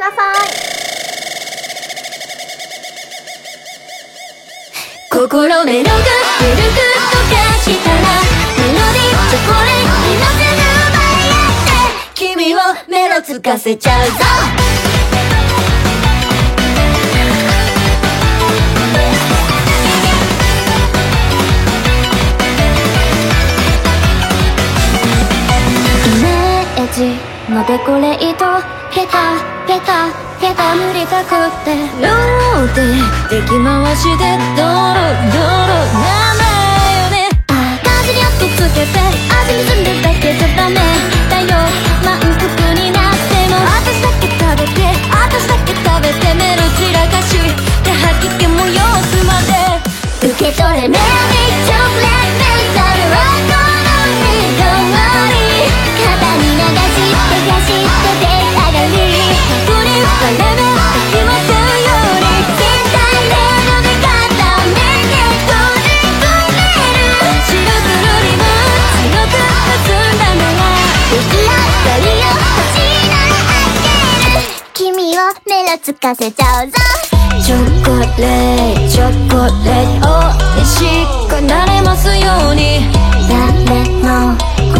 ださい。心メロが緩くとかしたらメロディーチョコレートのせのバ合アって君をメロつかせちゃうぞ。イメージのデコレート下手。ペタペタ塗りたくって。ローテて出来回しでドロドロなマよね。かじりをくっつけて味に住んでるだけじゃダメだよ。満腹になっても。私だけ食べて私だけ食べてメロ散らかし。て吐き気も様子まで。受け取れ。メリーチョコレートメリーザルロッつかせちゃうぞ。チョコレートチョコレートおいしくなれますように。誰も好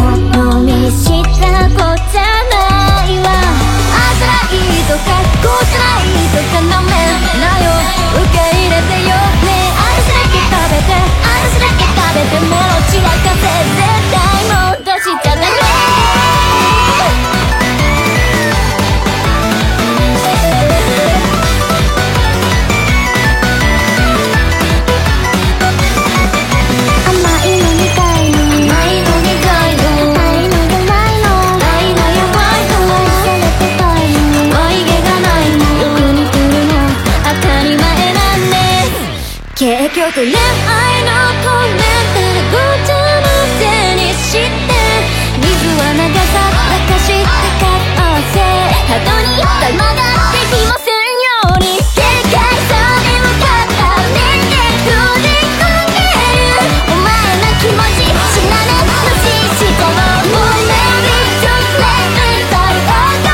みした子じゃないわ。あつらいとかこつらいとかなめなよ。受け入れてよね。たしだけ食べて。あたしだけ食べて。もろちだけ「世界一に向かって尻尾に浮かべるお前の気持ち知らないとし人は無念に突然歌う男の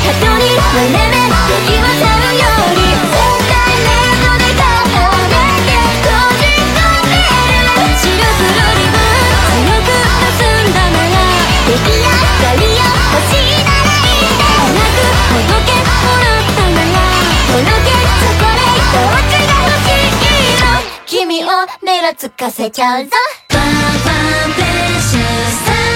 たどりはねめつかせちゃうぞ。ンシュさ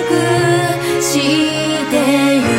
くしてゆく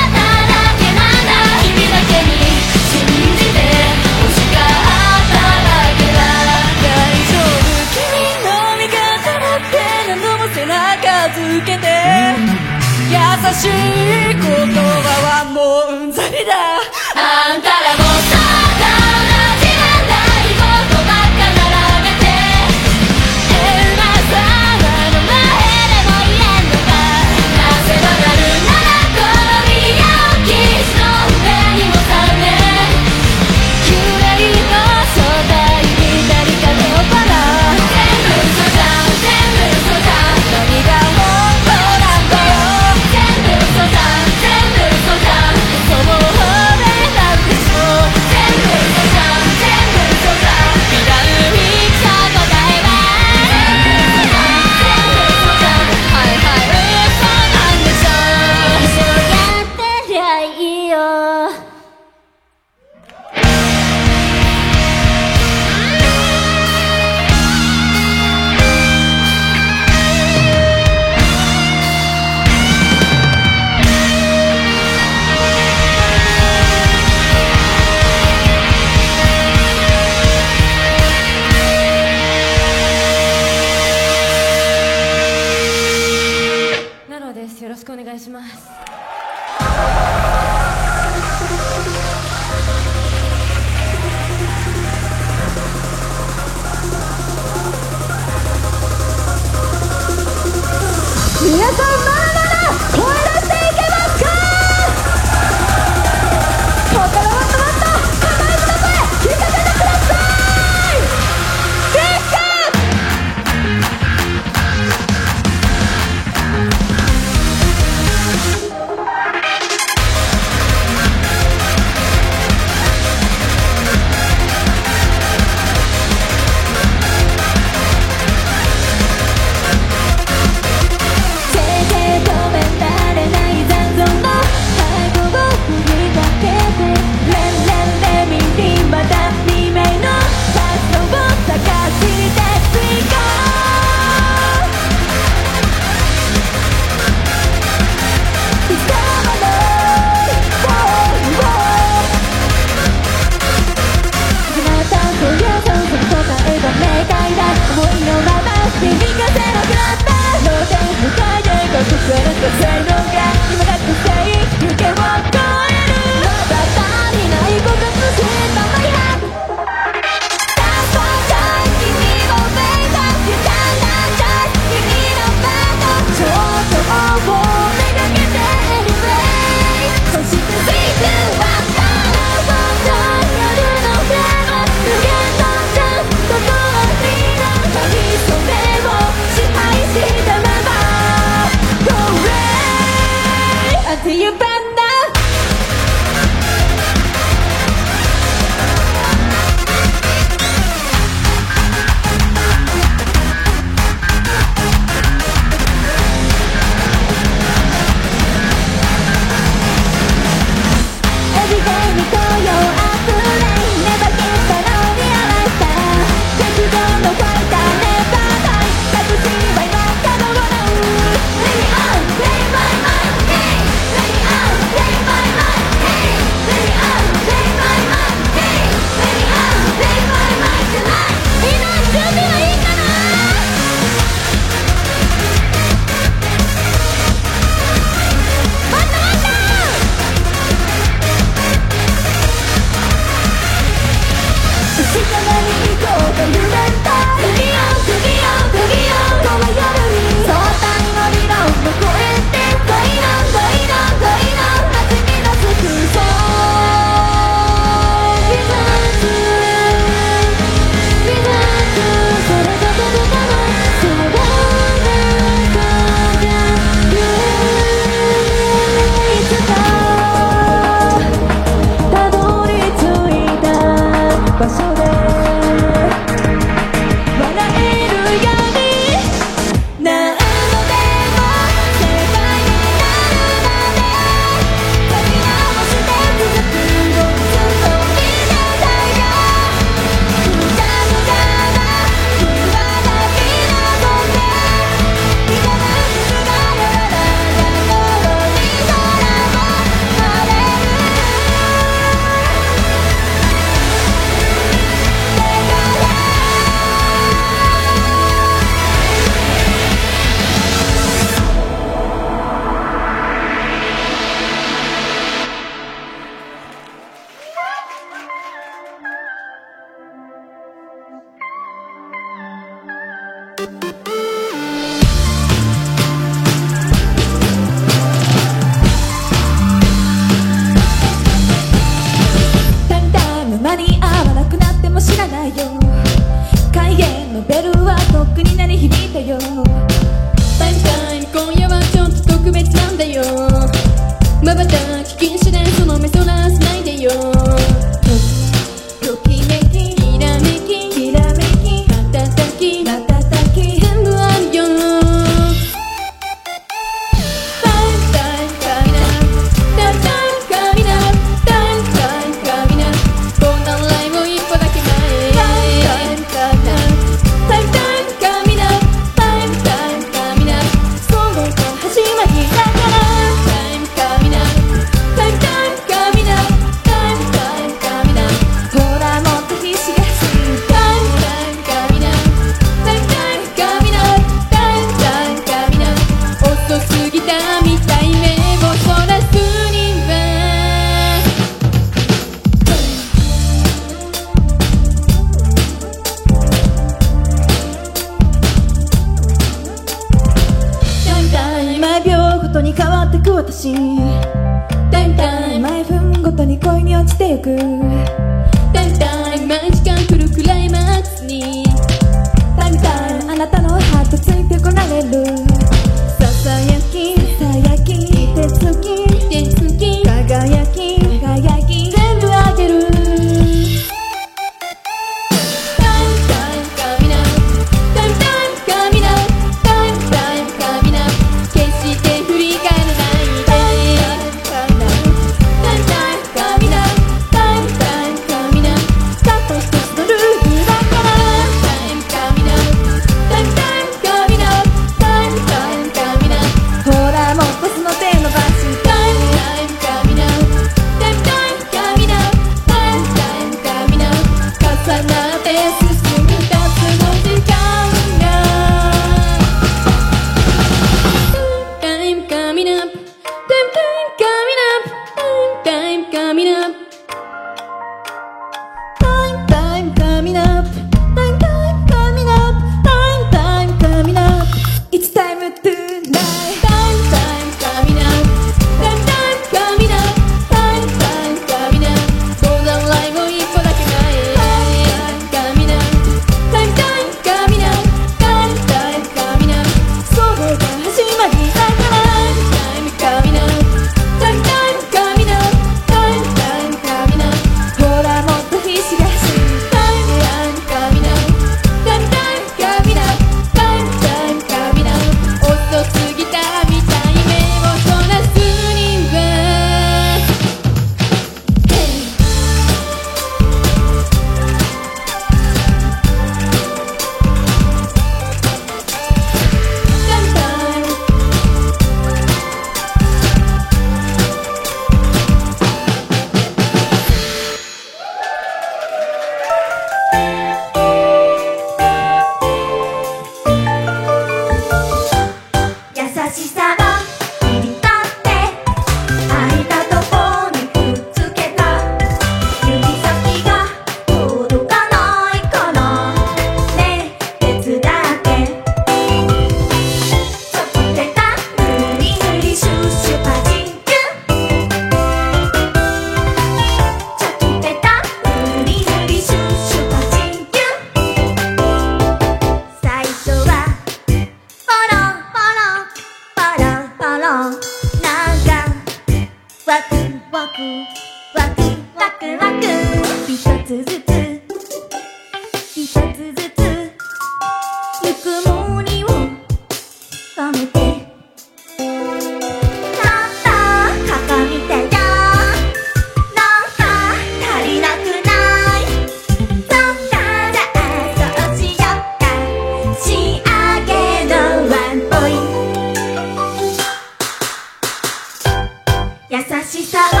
て「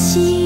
心。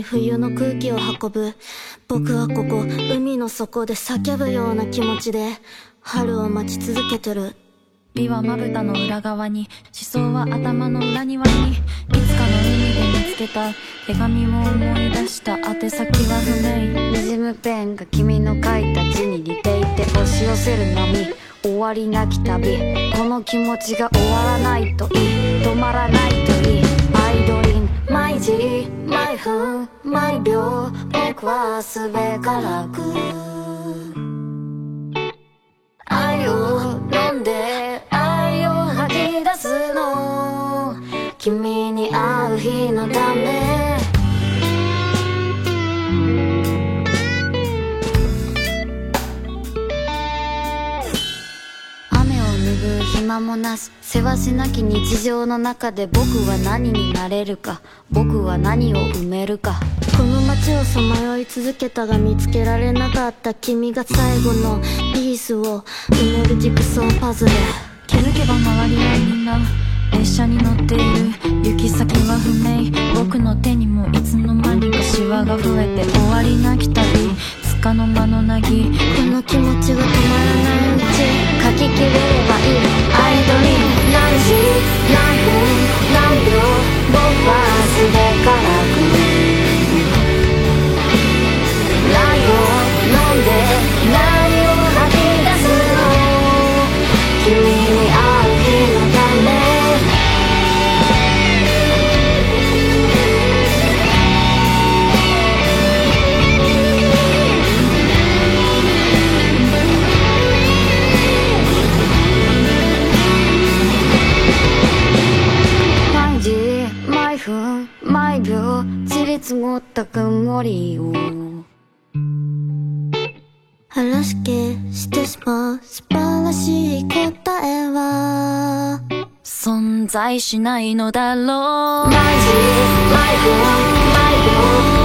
に冬の空気を運ぶ。僕はここ海の底で叫ぶような気持ちで春を待ち続けてる。美はまぶたの裏側に思想は頭の裏庭にいつかの海で見つけた。手紙を思い出した宛先は不明。にじむペンが君の書いた字に似ていて押し寄せる波。終わりなき旅この気持ちが終わらないといい。止まらないと毎時毎分毎秒僕はすべからく。愛を飲んで愛を吐き出すの。君に会う日のため。暇もなしせわしなき日常の中で僕は何になれるか。僕は何を埋めるか。この街をさまよい続けたが見つけられなかった君が最後のピースを埋めるジグソーパズル。気づけば周りはみんな列車に乗っている行き先は不明。僕の手にもいつの間にかシワが増えて終わりなき旅。かの間のなぎこの気持ちが止まらないうち書ききれればいい。アイドリー何時何分何秒。僕はすべから。積もった曇りを。話し消してしまう素晴らしい答えは。存在しないのだろう。毎時毎分毎秒僕は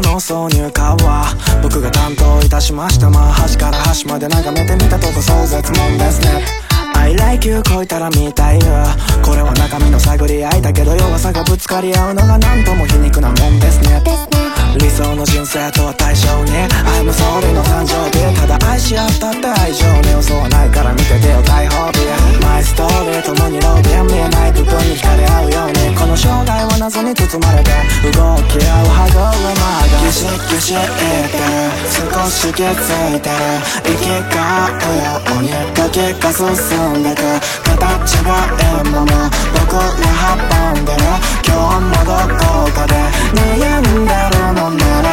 の挿入歌は僕が担当いたしました。まあ端から端まで眺めてみたとこ壮絶もんですね。I like you 超えたら見たいよ。これは中身の探り合いだけど弱さがぶつかり合うのがなんとも皮肉なもんですね。理想の人生とは対照に I'm sorry の誕生日ただ愛し合ったって愛情に嘘はないから見ててよ大褒美 My story 共にロビー見えない部分に惹かれ合うようにこの生涯は謎に包まれて動き合う歯車がギシギシ言って少し気づいてる。息が合うように時が進んでく形がええもの。僕ら運んでる今日もどこかで悩んでるのなら。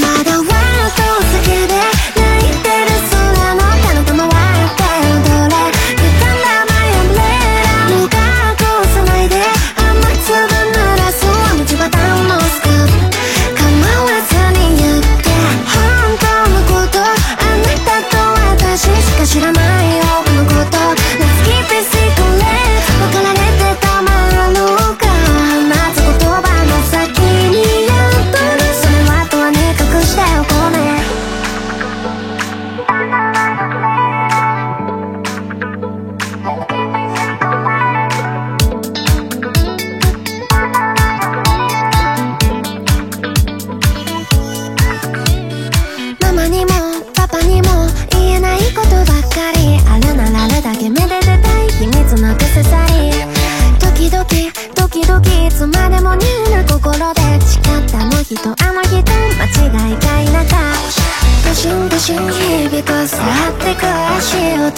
まだワールド好きでドシンドシン響く去ってく足音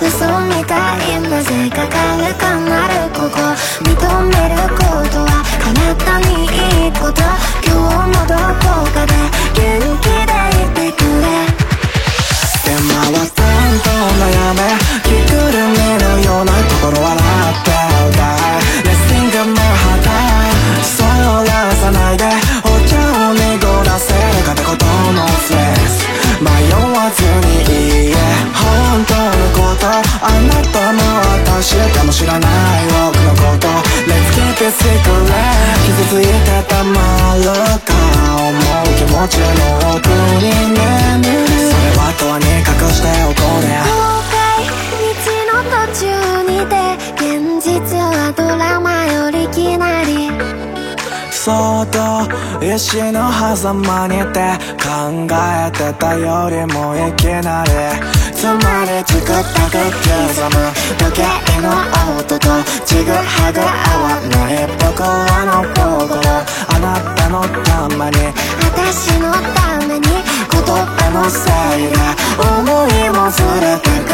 嘘みたいなぜか軽くなるここ認めることは体にいいこと今日もどこかで元気でいてくれ。手間はどんどん悩め着ぐるみのような心笑って歌え。知るない僕のこと。Let's keep it secret 傷ついてたまるか。思う気持ちの奥に眠る。それはとにかくしておこうね。後悔道の途中にて現実はドラマよりきなり。そっと石の狭間にて考えてたよりもいきなり。つまり作ったクッキ時計の音とちぐはぐ合わない僕らの心あなたのために私のために言葉のせいで思いもずれてく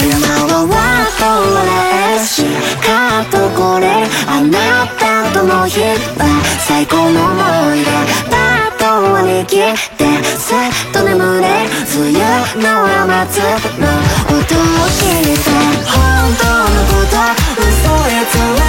今はワードレスしカットこれあなたとの日は最高の思い出パート割り切ってさっと眠れ冬の雨粒の音を聞いて本当のこと嘘偽り